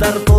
estar